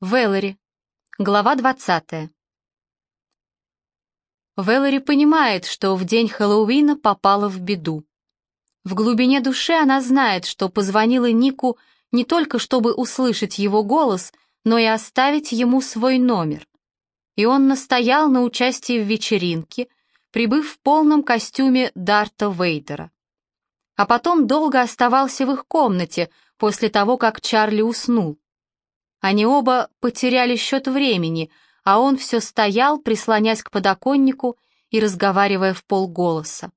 Вэллори. Глава 20. Вэллори понимает, что в день Хэллоуина попала в беду. В глубине души она знает, что позвонила Нику не только чтобы услышать его голос, но и оставить ему свой номер. И он настоял на участии в вечеринке, прибыв в полном костюме Дарта Вейдера. А потом долго оставался в их комнате после того, как Чарли уснул. Они оба потеряли счет времени, а он все стоял, прислонясь к подоконнику и разговаривая в полголоса.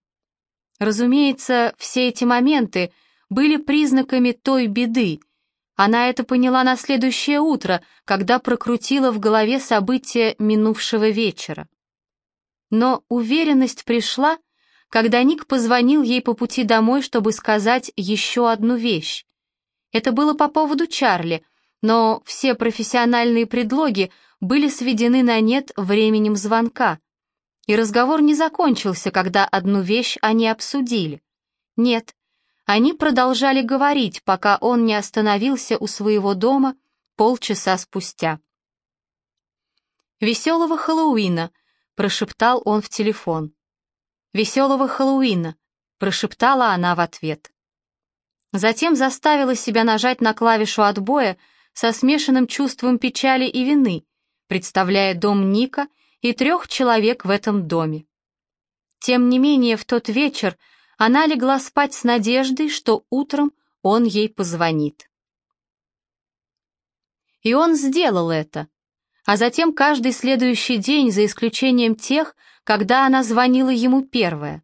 Разумеется, все эти моменты были признаками той беды. Она это поняла на следующее утро, когда прокрутила в голове события минувшего вечера. Но уверенность пришла, когда Ник позвонил ей по пути домой, чтобы сказать еще одну вещь. Это было по поводу Чарли, но все профессиональные предлоги были сведены на нет временем звонка. И разговор не закончился, когда одну вещь они обсудили. Нет, они продолжали говорить, пока он не остановился у своего дома полчаса спустя. «Веселого Хэллоуина!» — прошептал он в телефон. «Веселого Хэллоуина!» — прошептала она в ответ. Затем заставила себя нажать на клавишу отбоя, со смешанным чувством печали и вины, представляя дом Ника и трех человек в этом доме. Тем не менее, в тот вечер она легла спать с надеждой, что утром он ей позвонит. И он сделал это, а затем каждый следующий день, за исключением тех, когда она звонила ему первая.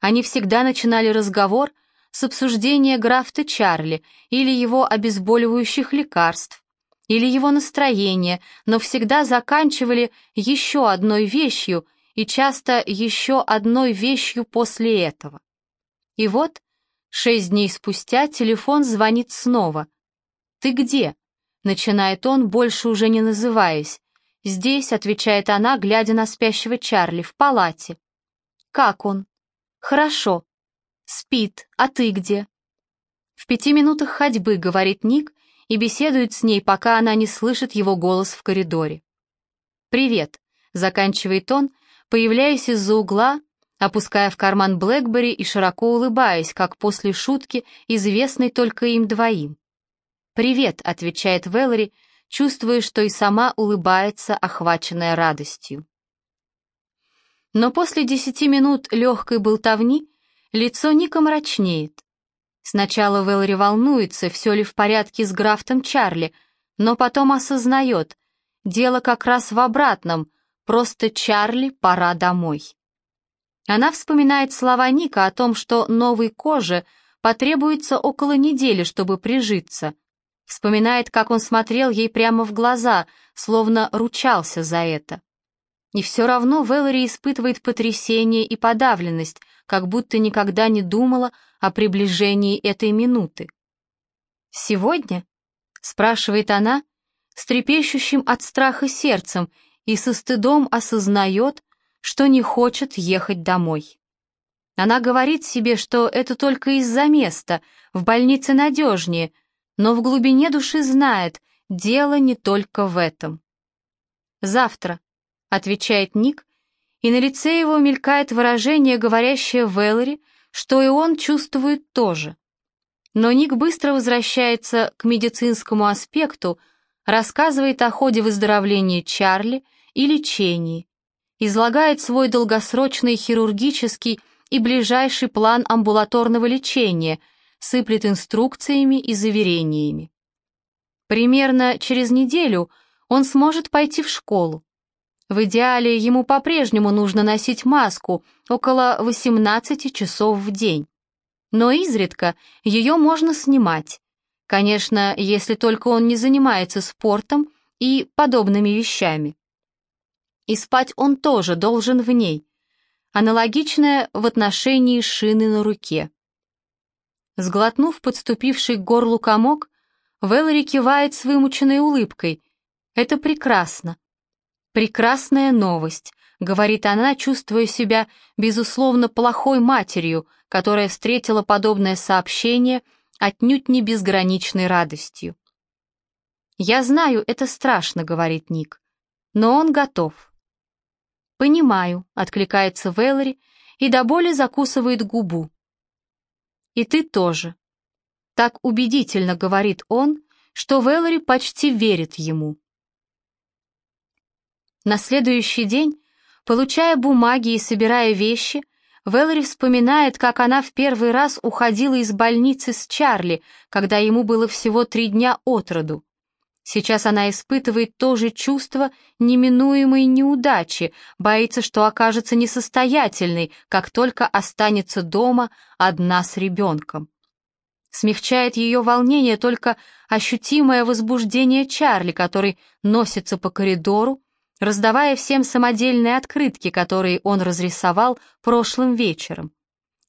Они всегда начинали разговор с обсуждения графта Чарли или его обезболивающих лекарств, или его настроения, но всегда заканчивали еще одной вещью и часто еще одной вещью после этого. И вот, шесть дней спустя телефон звонит снова. «Ты где?» — начинает он, больше уже не называясь. «Здесь», — отвечает она, глядя на спящего Чарли, — «в палате». «Как он?» «Хорошо», «Спит, а ты где?» В пяти минутах ходьбы, говорит Ник, и беседует с ней, пока она не слышит его голос в коридоре. «Привет», — заканчивает он, появляясь из-за угла, опуская в карман Блэкбери и широко улыбаясь, как после шутки, известной только им двоим. «Привет», — отвечает Вэллори, чувствуя, что и сама улыбается, охваченная радостью. Но после десяти минут легкой болтовни Лицо Ника мрачнеет. Сначала Вэлори волнуется, все ли в порядке с графтом Чарли, но потом осознает, дело как раз в обратном, просто Чарли пора домой. Она вспоминает слова Ника о том, что новой коже потребуется около недели, чтобы прижиться. Вспоминает, как он смотрел ей прямо в глаза, словно ручался за это. И все равно Вэлори испытывает потрясение и подавленность, как будто никогда не думала о приближении этой минуты. «Сегодня?» — спрашивает она, с трепещущим от страха сердцем и со стыдом осознает, что не хочет ехать домой. Она говорит себе, что это только из-за места, в больнице надежнее, но в глубине души знает, дело не только в этом. «Завтра», — отвечает Ник, и на лице его мелькает выражение, говорящее Вэллори, что и он чувствует тоже. Но Ник быстро возвращается к медицинскому аспекту, рассказывает о ходе выздоровления Чарли и лечении, излагает свой долгосрочный хирургический и ближайший план амбулаторного лечения, сыплет инструкциями и заверениями. Примерно через неделю он сможет пойти в школу. В идеале ему по-прежнему нужно носить маску около 18 часов в день. Но изредка ее можно снимать. Конечно, если только он не занимается спортом и подобными вещами. И спать он тоже должен в ней. Аналогичное в отношении шины на руке. Сглотнув подступивший к горлу комок, Вэллори кивает с вымученной улыбкой. Это прекрасно. «Прекрасная новость», — говорит она, чувствуя себя, безусловно, плохой матерью, которая встретила подобное сообщение отнюдь не безграничной радостью. «Я знаю, это страшно», — говорит Ник, — «но он готов». «Понимаю», — откликается Вэллори и до боли закусывает губу. «И ты тоже». Так убедительно говорит он, что Вэллори почти верит ему. На следующий день, получая бумаги и собирая вещи, Вэллори вспоминает, как она в первый раз уходила из больницы с Чарли, когда ему было всего три дня от роду. Сейчас она испытывает то же чувство неминуемой неудачи, боится, что окажется несостоятельной, как только останется дома одна с ребенком. Смягчает ее волнение только ощутимое возбуждение Чарли, который носится по коридору, раздавая всем самодельные открытки, которые он разрисовал прошлым вечером.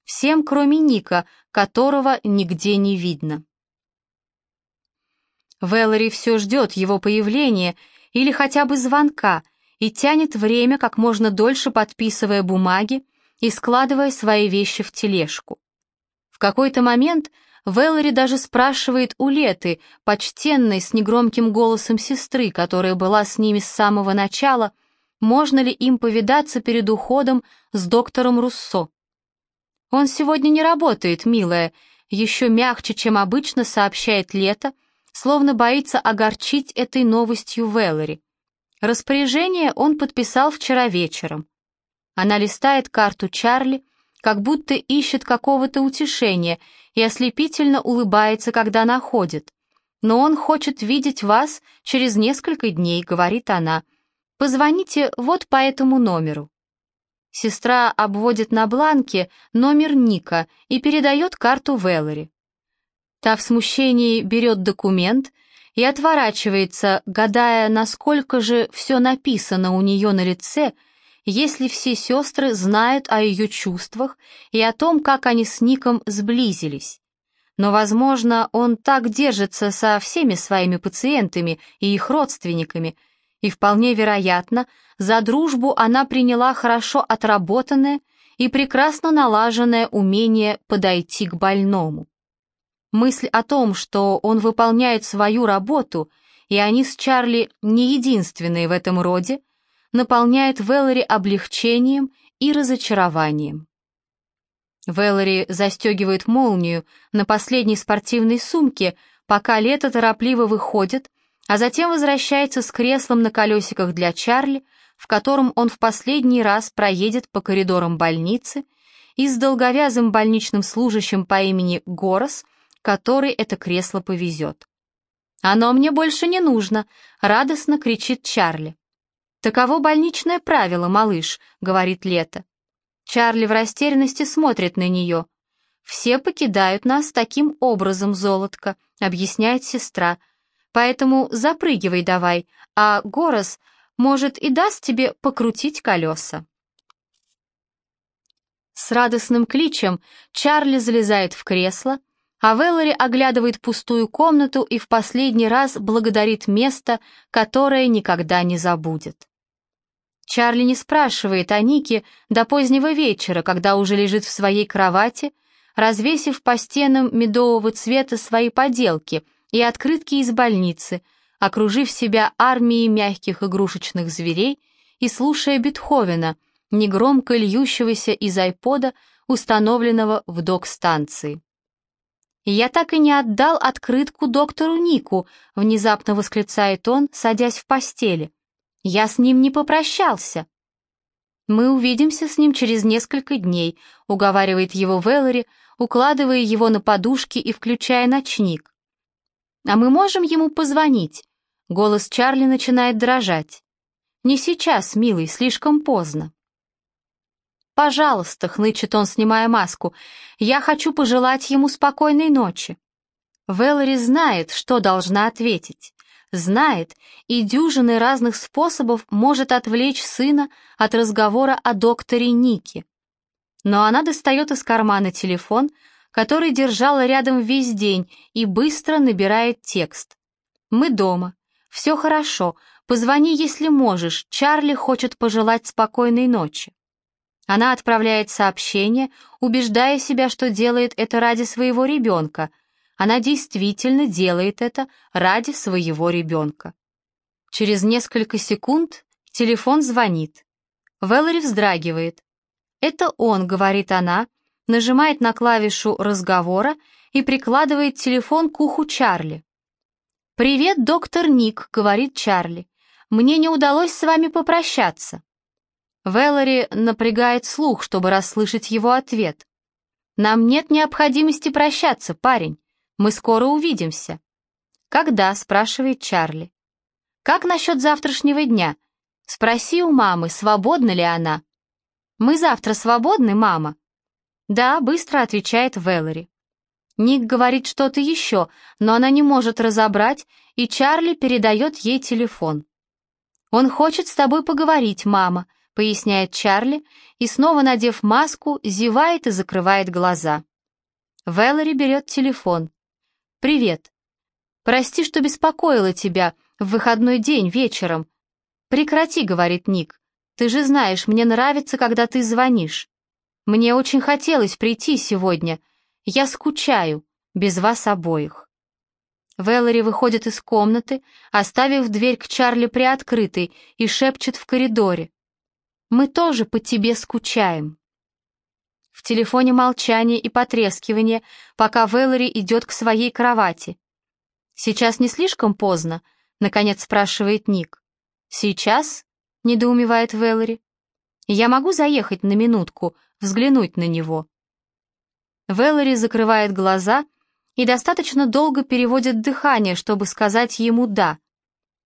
Всем, кроме Ника, которого нигде не видно. Вэллори все ждет его появления или хотя бы звонка и тянет время, как можно дольше подписывая бумаги и складывая свои вещи в тележку. В какой-то момент Вэллори даже спрашивает у Леты, почтенной с негромким голосом сестры, которая была с ними с самого начала, можно ли им повидаться перед уходом с доктором Руссо. «Он сегодня не работает, милая», еще мягче, чем обычно, сообщает Лето, словно боится огорчить этой новостью Вэллори. Распоряжение он подписал вчера вечером. Она листает карту Чарли, как будто ищет какого-то утешения и ослепительно улыбается, когда находит. «Но он хочет видеть вас через несколько дней», — говорит она. «Позвоните вот по этому номеру». Сестра обводит на бланке номер Ника и передает карту Веллори. Та в смущении берет документ и отворачивается, гадая, насколько же все написано у нее на лице — если все сестры знают о ее чувствах и о том, как они с Ником сблизились. Но, возможно, он так держится со всеми своими пациентами и их родственниками, и вполне вероятно, за дружбу она приняла хорошо отработанное и прекрасно налаженное умение подойти к больному. Мысль о том, что он выполняет свою работу, и они с Чарли не единственные в этом роде, наполняет Веллори облегчением и разочарованием. Веллори застегивает молнию на последней спортивной сумке, пока лето торопливо выходит, а затем возвращается с креслом на колесиках для Чарли, в котором он в последний раз проедет по коридорам больницы, и с долговязым больничным служащим по имени Горос, который это кресло повезет. «Оно мне больше не нужно», — радостно кричит Чарли. «Таково больничное правило, малыш», — говорит Лето. Чарли в растерянности смотрит на нее. «Все покидают нас таким образом, золотко», — объясняет сестра. «Поэтому запрыгивай давай, а Горос, может, и даст тебе покрутить колеса». С радостным кличем Чарли залезает в кресло, а Веллори оглядывает пустую комнату и в последний раз благодарит место, которое никогда не забудет. Чарли не спрашивает о Нике до позднего вечера, когда уже лежит в своей кровати, развесив по стенам медового цвета свои поделки и открытки из больницы, окружив себя армией мягких игрушечных зверей и слушая Бетховена, негромко льющегося из айпода, установленного в док-станции. «Я так и не отдал открытку доктору Нику», — внезапно восклицает он, садясь в постели. Я с ним не попрощался. Мы увидимся с ним через несколько дней, уговаривает его Веллори, укладывая его на подушки и включая ночник. А мы можем ему позвонить? Голос Чарли начинает дрожать. Не сейчас, милый, слишком поздно. «Пожалуйста», — хнычет он, снимая маску, — «я хочу пожелать ему спокойной ночи». Веллори знает, что должна ответить знает и дюжины разных способов может отвлечь сына от разговора о докторе Нике. Но она достает из кармана телефон, который держала рядом весь день, и быстро набирает текст. «Мы дома. Все хорошо. Позвони, если можешь. Чарли хочет пожелать спокойной ночи». Она отправляет сообщение, убеждая себя, что делает это ради своего ребенка, Она действительно делает это ради своего ребенка. Через несколько секунд телефон звонит. Вэллори вздрагивает. «Это он», — говорит она, нажимает на клавишу разговора и прикладывает телефон к уху Чарли. «Привет, доктор Ник», — говорит Чарли. «Мне не удалось с вами попрощаться». Вэллори напрягает слух, чтобы расслышать его ответ. «Нам нет необходимости прощаться, парень. Мы скоро увидимся». «Когда?» — спрашивает Чарли. «Как насчет завтрашнего дня? Спроси у мамы, свободна ли она». «Мы завтра свободны, мама?» «Да», — быстро отвечает Вэллори. Ник говорит что-то еще, но она не может разобрать, и Чарли передает ей телефон. «Он хочет с тобой поговорить, мама», — поясняет Чарли, и снова, надев маску, зевает и закрывает глаза. Вэллори берет телефон. «Привет. Прости, что беспокоила тебя в выходной день вечером». «Прекрати», — говорит Ник. «Ты же знаешь, мне нравится, когда ты звонишь. Мне очень хотелось прийти сегодня, я скучаю, без вас обоих». Вэллори выходит из комнаты, оставив дверь к Чарли приоткрытой, и шепчет в коридоре. «Мы тоже по тебе скучаем». В телефоне молчание и потрескивание, пока Вэллори идет к своей кровати. «Сейчас не слишком поздно?» — наконец спрашивает Ник. «Сейчас?» — недоумевает Вэллори. «Я могу заехать на минутку, взглянуть на него?» Вэллори закрывает глаза и достаточно долго переводит дыхание, чтобы сказать ему «да».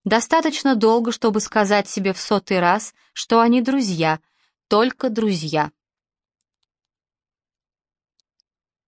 Достаточно долго, чтобы сказать себе в сотый раз, что они друзья, только друзья.